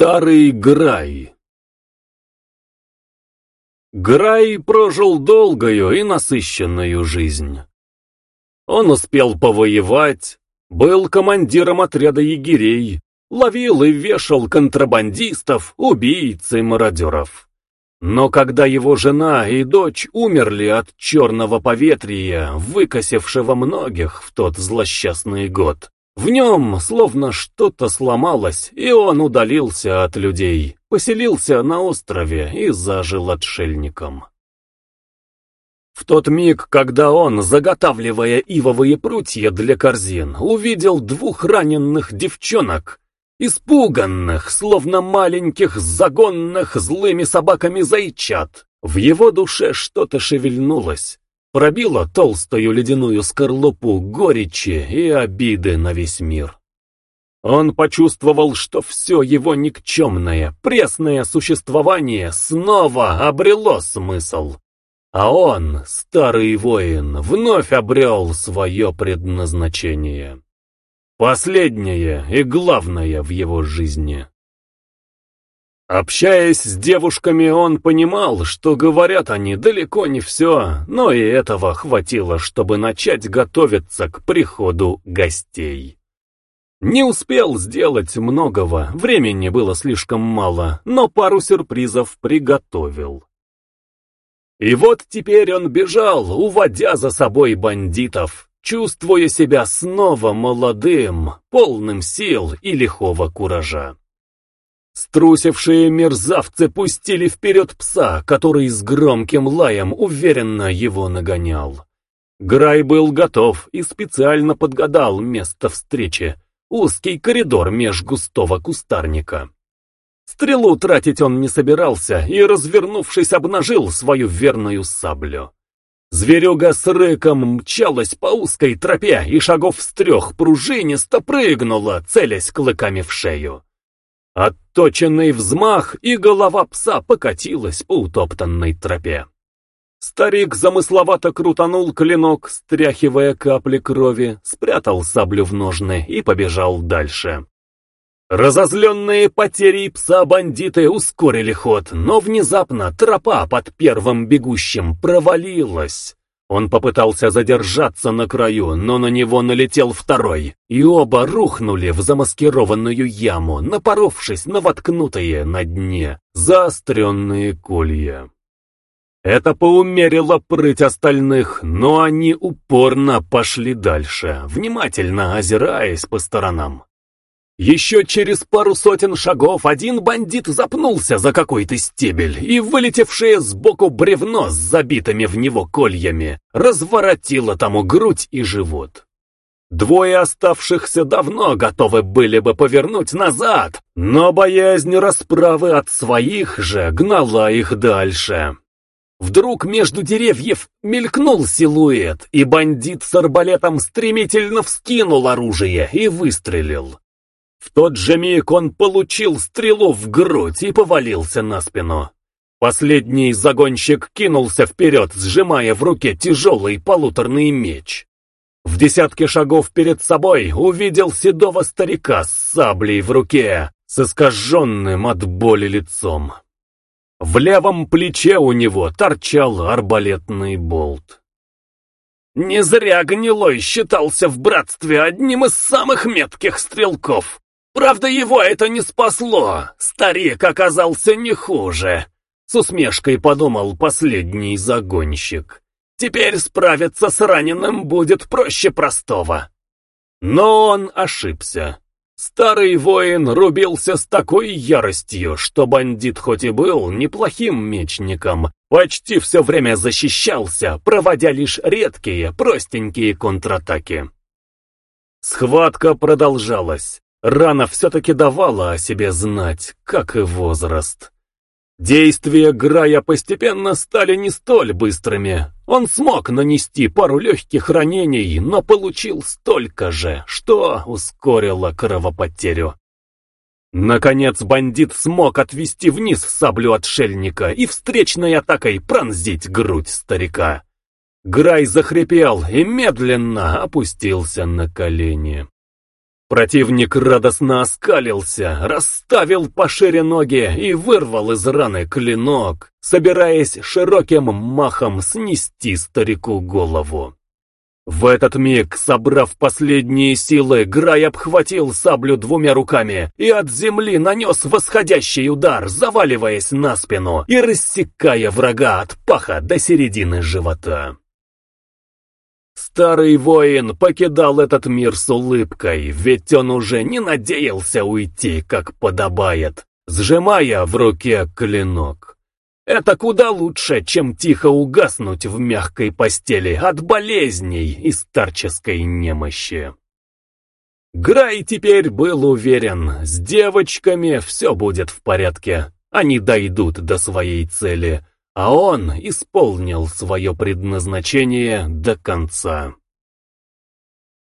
Старый Грай Грай прожил долгую и насыщенную жизнь. Он успел повоевать, был командиром отряда егерей, ловил и вешал контрабандистов, убийц и мародеров. Но когда его жена и дочь умерли от черного поветрия, выкосившего многих в тот злосчастный год, в нем словно что-то сломалось, и он удалился от людей, поселился на острове и зажил отшельником. В тот миг, когда он, заготавливая ивовые прутья для корзин, увидел двух раненых девчонок, испуганных, словно маленьких загонных злыми собаками зайчат, в его душе что-то шевельнулось, пробила толстую ледяную скорлупу горечи и обиды на весь мир. Он почувствовал, что все его никчемное, пресное существование снова обрело смысл. А он, старый воин, вновь обрел свое предназначение. Последнее и главное в его жизни. Общаясь с девушками, он понимал, что говорят они далеко не все, но и этого хватило, чтобы начать готовиться к приходу гостей. Не успел сделать многого, времени было слишком мало, но пару сюрпризов приготовил. И вот теперь он бежал, уводя за собой бандитов, чувствуя себя снова молодым, полным сил и лихого куража. Струсившие мерзавцы пустили вперед пса, который с громким лаем уверенно его нагонял. Грай был готов и специально подгадал место встречи, узкий коридор меж густого кустарника. Стрелу тратить он не собирался и, развернувшись, обнажил свою верную саблю. Зверюга с рыком мчалась по узкой тропе и шагов с трех пружинисто прыгнула, целясь клыками в шею. Отточенный взмах, и голова пса покатилась по утоптанной тропе. Старик замысловато крутанул клинок, стряхивая капли крови, спрятал саблю в ножны и побежал дальше. Разозленные потерей пса бандиты ускорили ход, но внезапно тропа под первым бегущим провалилась. Он попытался задержаться на краю, но на него налетел второй, и оба рухнули в замаскированную яму, напоровшись на воткнутые на дне заостренные колья. Это поумерило прыть остальных, но они упорно пошли дальше, внимательно озираясь по сторонам. Еще через пару сотен шагов один бандит запнулся за какой-то стебель, и вылетевшее сбоку бревно с забитыми в него кольями разворотило тому грудь и живот. Двое оставшихся давно готовы были бы повернуть назад, но боязнь расправы от своих же гнала их дальше. Вдруг между деревьев мелькнул силуэт, и бандит с арбалетом стремительно вскинул оружие и выстрелил. Тот же миг он получил стрелу в грудь и повалился на спину. Последний загонщик кинулся вперед, сжимая в руке тяжелый полуторный меч. В десятке шагов перед собой увидел седого старика с саблей в руке, с искаженным от боли лицом. В левом плече у него торчал арбалетный болт. Не зря Гнилой считался в братстве одним из самых метких стрелков. Правда, его это не спасло. Старик оказался не хуже. С усмешкой подумал последний загонщик. Теперь справиться с раненым будет проще простого. Но он ошибся. Старый воин рубился с такой яростью, что бандит хоть и был неплохим мечником, почти все время защищался, проводя лишь редкие, простенькие контратаки. Схватка продолжалась. Рана все-таки давала о себе знать, как и возраст. Действия Грая постепенно стали не столь быстрыми. Он смог нанести пару легких ранений, но получил столько же, что ускорило кровопотерю. Наконец бандит смог отвести вниз саблю отшельника и встречной атакой пронзить грудь старика. Грай захрипел и медленно опустился на колени. Противник радостно оскалился, расставил пошире ноги и вырвал из раны клинок, собираясь широким махом снести старику голову. В этот миг, собрав последние силы, Грай обхватил саблю двумя руками и от земли нанес восходящий удар, заваливаясь на спину и рассекая врага от паха до середины живота. Старый воин покидал этот мир с улыбкой, ведь он уже не надеялся уйти, как подобает, сжимая в руке клинок. Это куда лучше, чем тихо угаснуть в мягкой постели от болезней и старческой немощи. Грай теперь был уверен, с девочками все будет в порядке, они дойдут до своей цели, а он исполнил свое предназначение до конца.